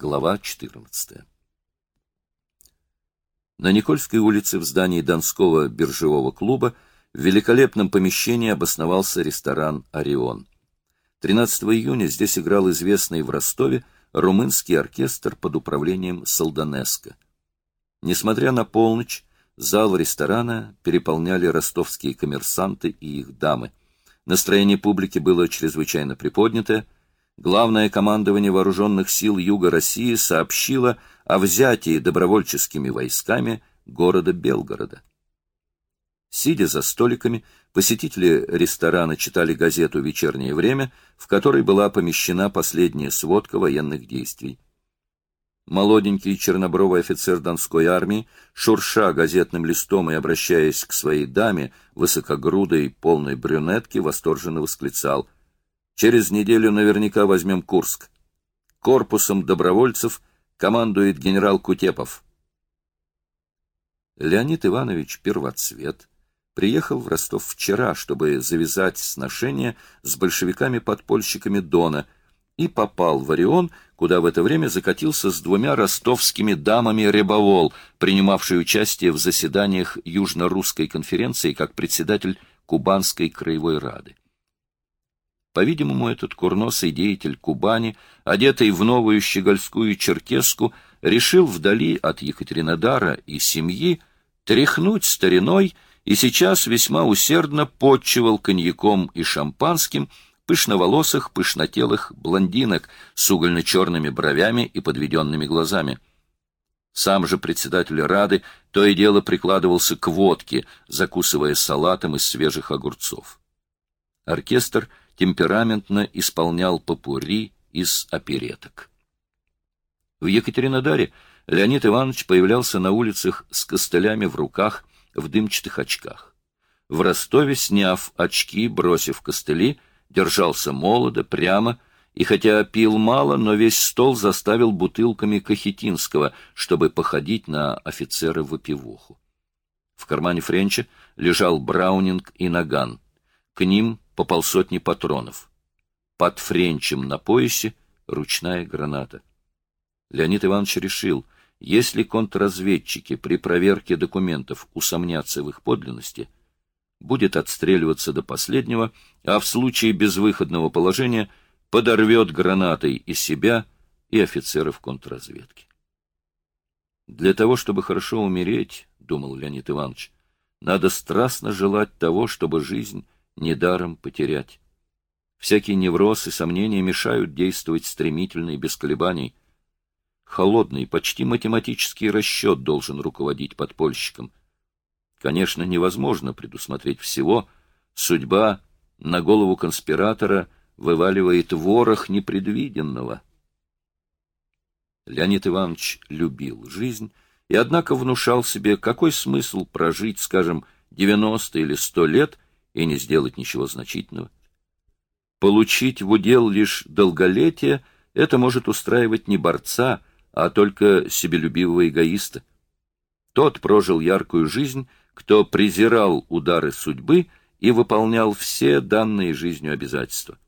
Глава 14. На Никольской улице в здании Донского биржевого клуба в великолепном помещении обосновался ресторан «Орион». 13 июня здесь играл известный в Ростове румынский оркестр под управлением Солданеско. Несмотря на полночь, зал ресторана переполняли ростовские коммерсанты и их дамы. Настроение публики было чрезвычайно приподнятое — Главное командование вооруженных сил Юга России сообщило о взятии добровольческими войсками города Белгорода. Сидя за столиками, посетители ресторана читали газету «Вечернее время», в которой была помещена последняя сводка военных действий. Молоденький чернобровый офицер Донской армии, шурша газетным листом и обращаясь к своей даме, высокогрудой, полной брюнетке, восторженно восклицал — Через неделю наверняка возьмем Курск. Корпусом добровольцев командует генерал Кутепов. Леонид Иванович Первоцвет приехал в Ростов вчера, чтобы завязать сношения с большевиками-подпольщиками Дона, и попал в Орион, куда в это время закатился с двумя ростовскими дамами Рябовол, принимавший участие в заседаниях Южно-Русской конференции как председатель Кубанской краевой рады. По-видимому, этот курносый деятель Кубани, одетый в новую щегольскую черкеску, решил вдали от Екатеринодара и семьи тряхнуть стариной и сейчас весьма усердно подчивал коньяком и шампанским пышноволосых, пышнотелых блондинок с угольно-черными бровями и подведенными глазами. Сам же председатель Рады то и дело прикладывался к водке, закусывая салатом из свежих огурцов. Оркестр — темпераментно исполнял попури из опереток. В Екатеринодаре Леонид Иванович появлялся на улицах с костылями в руках, в дымчатых очках. В Ростове, сняв очки, бросив костыли, держался молодо, прямо, и хотя пил мало, но весь стол заставил бутылками Кахетинского, чтобы походить на офицера в опивуху. В кармане Френча лежал Браунинг и Наган. К ним по полсотни патронов. Под френчем на поясе ручная граната. Леонид Иванович решил, если контрразведчики при проверке документов усомнятся в их подлинности, будет отстреливаться до последнего, а в случае безвыходного положения подорвет гранатой и себя, и офицеров контрразведки. Для того, чтобы хорошо умереть, — думал Леонид Иванович, — надо страстно желать того, чтобы жизнь недаром потерять. Всякие невроз и сомнения мешают действовать стремительно и без колебаний. Холодный, почти математический расчет должен руководить подпольщиком. Конечно, невозможно предусмотреть всего. Судьба на голову конспиратора вываливает ворох непредвиденного. Леонид Иванович любил жизнь и, однако, внушал себе, какой смысл прожить, скажем, 90 или 100 лет — и не сделать ничего значительного. Получить в удел лишь долголетие — это может устраивать не борца, а только себелюбивого эгоиста. Тот прожил яркую жизнь, кто презирал удары судьбы и выполнял все данные жизнью обязательства.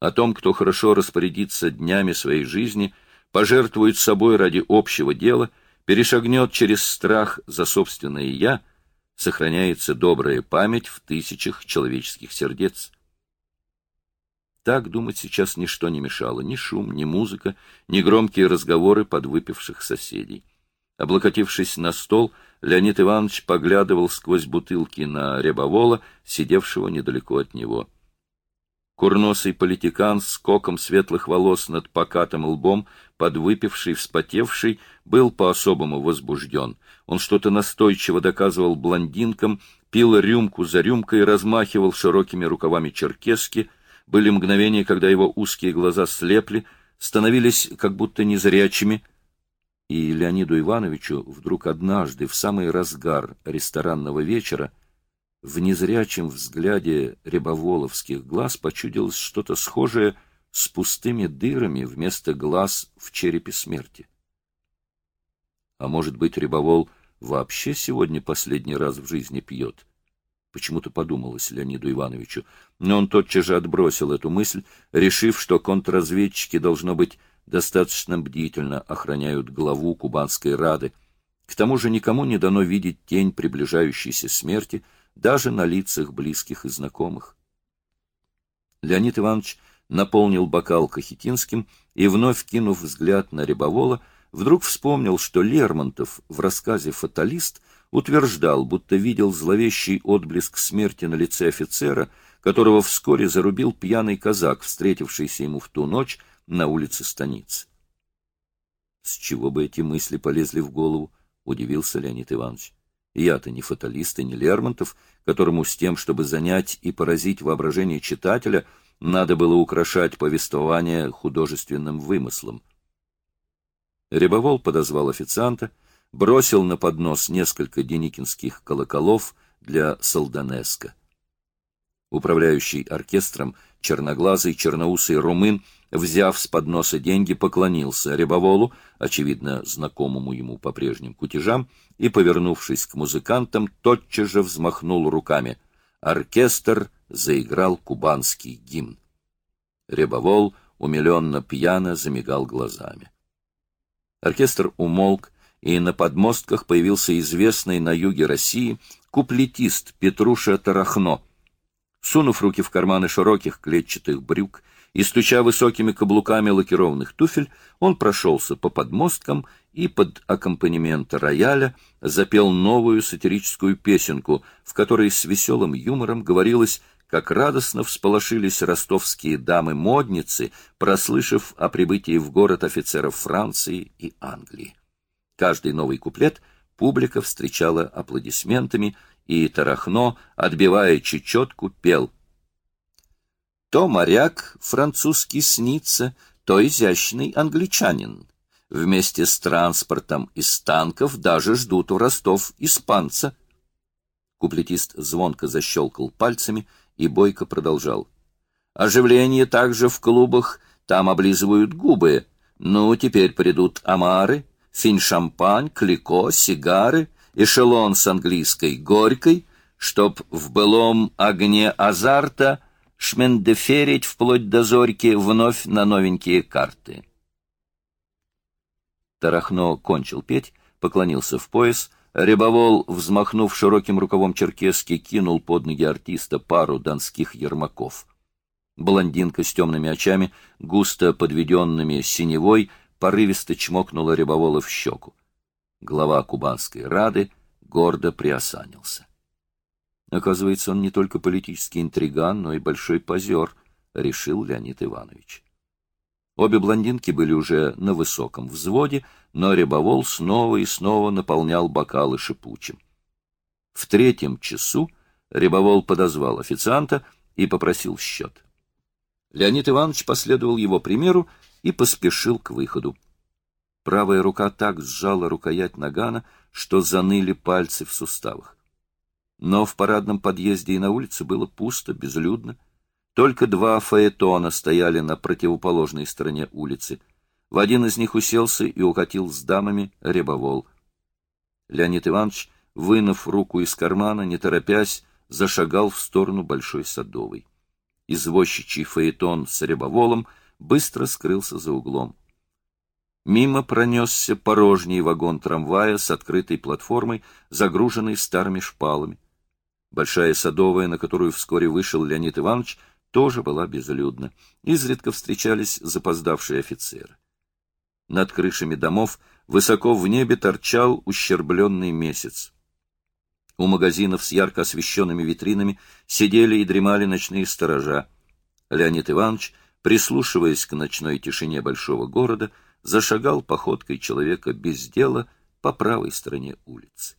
О том, кто хорошо распорядится днями своей жизни, пожертвует собой ради общего дела, перешагнет через страх за собственное «я», сохраняется добрая память в тысячах человеческих сердец. Так думать сейчас ничто не мешало, ни шум, ни музыка, ни громкие разговоры подвыпивших соседей. Облокотившись на стол, Леонид Иванович поглядывал сквозь бутылки на Рябовола, сидевшего недалеко от него. Курносый политикан с коком светлых волос над покатым лбом, подвыпивший, вспотевший, был по-особому возбужден. Он что-то настойчиво доказывал блондинкам, пил рюмку за рюмкой, размахивал широкими рукавами черкески. Были мгновения, когда его узкие глаза слепли, становились как будто незрячими. И Леониду Ивановичу вдруг однажды, в самый разгар ресторанного вечера, в незрячем взгляде рябоволовских глаз почудилось что-то схожее с пустыми дырами вместо глаз в черепе смерти. А может быть, Рябовол вообще сегодня последний раз в жизни пьет? Почему-то подумалось Леониду Ивановичу, но он тотчас же отбросил эту мысль, решив, что контрразведчики, должно быть, достаточно бдительно охраняют главу Кубанской Рады. К тому же никому не дано видеть тень приближающейся смерти даже на лицах близких и знакомых. Леонид Иванович наполнил бокал Кахетинским и, вновь кинув взгляд на Рябовола, вдруг вспомнил, что Лермонтов в рассказе «Фаталист» утверждал, будто видел зловещий отблеск смерти на лице офицера, которого вскоре зарубил пьяный казак, встретившийся ему в ту ночь на улице станицы. С чего бы эти мысли полезли в голову, удивился Леонид Иванович. Я-то не фаталист и не Лермонтов, которому с тем, чтобы занять и поразить воображение читателя, надо было украшать повествование художественным вымыслом. Рябовол подозвал официанта, бросил на поднос несколько деникинских колоколов для Солданеска. Управляющий оркестром, черноглазый, черноусый румын, взяв с подноса деньги, поклонился Рябоволу, очевидно, знакомому ему по прежним кутежам, и, повернувшись к музыкантам, тотчас же взмахнул руками. Оркестр заиграл кубанский гимн. Рябовол умиленно пьяно замигал глазами. Оркестр умолк, и на подмостках появился известный на юге России куплетист Петруша Тарахно. Сунув руки в карманы широких клетчатых брюк и стуча высокими каблуками лакированных туфель, он прошелся по подмосткам и под аккомпанемент рояля запел новую сатирическую песенку, в которой с веселым юмором говорилось как радостно всполошились ростовские дамы-модницы, прослышав о прибытии в город офицеров Франции и Англии. Каждый новый куплет публика встречала аплодисментами, и Тарахно, отбивая чечетку, пел. То моряк французский снится, то изящный англичанин. Вместе с транспортом из танков даже ждут у Ростов испанца. Куплетист звонко защелкал пальцами, и Бойко продолжал. Оживление также в клубах, там облизывают губы. Ну, теперь придут омары, финь-шампань, клико, сигары, эшелон с английской горькой, чтоб в былом огне азарта шмендеферить вплоть до зорьки вновь на новенькие карты. Тарахно кончил петь, поклонился в пояс, Рябовол, взмахнув широким рукавом черкески, кинул под ноги артиста пару донских ермаков. Блондинка с темными очами, густо подведенными синевой, порывисто чмокнула Рябовола в щеку. Глава кубанской рады гордо приосанился. Оказывается, он не только политический интриган, но и большой позер, решил Леонид Иванович. Обе блондинки были уже на высоком взводе, но Рябовол снова и снова наполнял бокалы шипучим. В третьем часу Рябовол подозвал официанта и попросил счет. Леонид Иванович последовал его примеру и поспешил к выходу. Правая рука так сжала рукоять нагана, что заныли пальцы в суставах. Но в парадном подъезде и на улице было пусто, безлюдно. Только два фаэтона стояли на противоположной стороне улицы. В один из них уселся и укатил с дамами рябовол. Леонид Иванович, вынув руку из кармана, не торопясь, зашагал в сторону Большой Садовой. Извозчичий фаэтон с рябоволом быстро скрылся за углом. Мимо пронесся порожний вагон трамвая с открытой платформой, загруженной старыми шпалами. Большая садовая, на которую вскоре вышел Леонид Иванович, тоже была безлюдна. Изредка встречались запоздавшие офицеры. Над крышами домов высоко в небе торчал ущербленный месяц. У магазинов с ярко освещенными витринами сидели и дремали ночные сторожа. Леонид Иванович, прислушиваясь к ночной тишине большого города, зашагал походкой человека без дела по правой стороне улицы.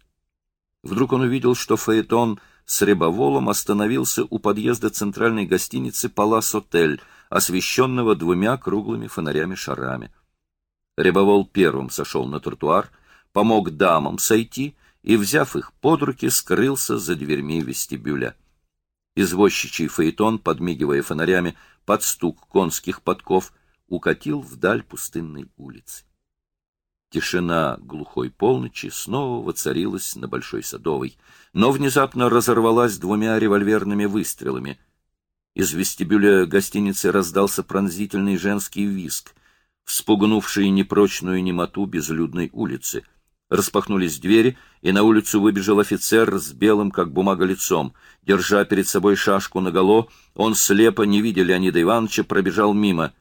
Вдруг он увидел, что Фаэтон с Рябоволом остановился у подъезда центральной гостиницы «Палас-Отель», освещенного двумя круглыми фонарями-шарами. Рябовол первым сошел на тротуар, помог дамам сойти и, взяв их под руки, скрылся за дверьми вестибюля. Извозчичий фаэтон, подмигивая фонарями под стук конских подков, укатил вдаль пустынной улицы. Тишина глухой полночи снова воцарилась на Большой Садовой, но внезапно разорвалась двумя револьверными выстрелами. Из вестибюля гостиницы раздался пронзительный женский виск. вспугнувшие непрочную немоту безлюдной улицы. Распахнулись двери, и на улицу выбежал офицер с белым, как бумага, лицом. Держа перед собой шашку наголо, он слепо, не видя Леонида Ивановича, пробежал мимо.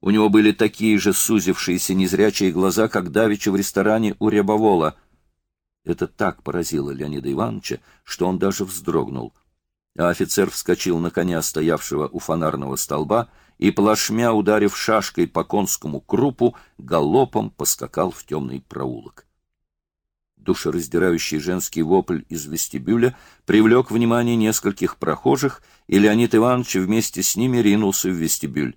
У него были такие же сузившиеся незрячие глаза, как давеча в ресторане у Рябовола. Это так поразило Леонида Ивановича, что он даже вздрогнул. А офицер вскочил на коня, стоявшего у фонарного столба, и, плашмя ударив шашкой по конскому крупу, галопом поскакал в темный проулок душераздирающий женский вопль из вестибюля привлек внимание нескольких прохожих, и Леонид Иванович вместе с ними ринулся в вестибюль.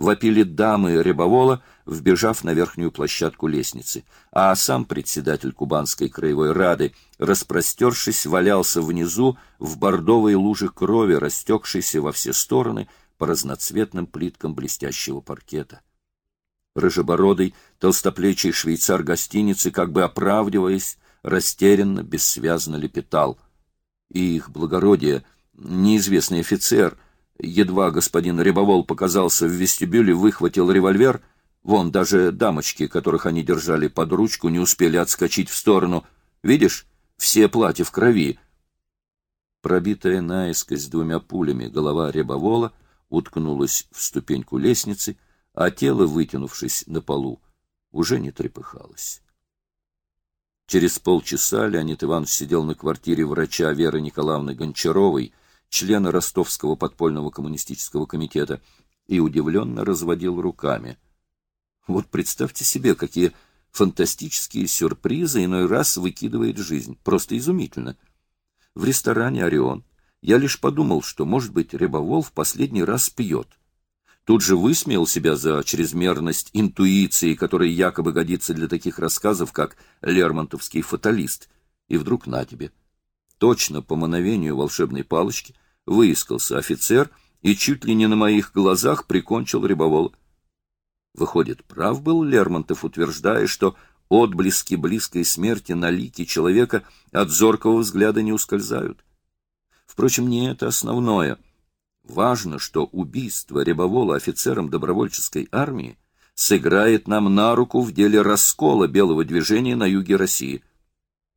Вопили дамы Рябовола, вбежав на верхнюю площадку лестницы, а сам председатель Кубанской краевой рады, распростершись, валялся внизу в бордовой луже крови, растекшейся во все стороны по разноцветным плиткам блестящего паркета. Рыжебородый, толстоплечий швейцар гостиницы, как бы оправдываясь, растерянно, бессвязно лепетал. И их благородие, неизвестный офицер, едва господин Рябовол показался в вестибюле, выхватил револьвер. Вон, даже дамочки, которых они держали под ручку, не успели отскочить в сторону. Видишь, все платья в крови. Пробитая наискось двумя пулями голова Рябовола уткнулась в ступеньку лестницы, а тело, вытянувшись на полу, уже не трепыхалось. Через полчаса Леонид Иванович сидел на квартире врача Веры Николаевны Гончаровой, члена Ростовского подпольного коммунистического комитета, и удивленно разводил руками. Вот представьте себе, какие фантастические сюрпризы иной раз выкидывает жизнь. Просто изумительно. В ресторане «Орион» я лишь подумал, что, может быть, Рябовол в последний раз пьет тут же высмеял себя за чрезмерность интуиции, которая якобы годится для таких рассказов, как «Лермонтовский фаталист», и вдруг на тебе. Точно по мановению волшебной палочки выискался офицер и чуть ли не на моих глазах прикончил Рябовола. Выходит, прав был Лермонтов, утверждая, что отблески близкой смерти на лике человека от зоркого взгляда не ускользают. Впрочем, не это основное — Важно, что убийство Рябовола офицером добровольческой армии сыграет нам на руку в деле раскола белого движения на юге России.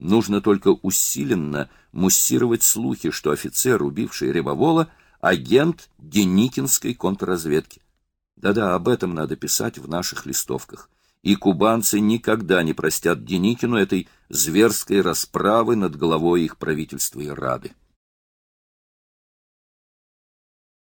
Нужно только усиленно муссировать слухи, что офицер, убивший Рябовола, агент Деникинской контрразведки. Да-да, об этом надо писать в наших листовках. И кубанцы никогда не простят Деникину этой зверской расправы над головой их правительства и Рады.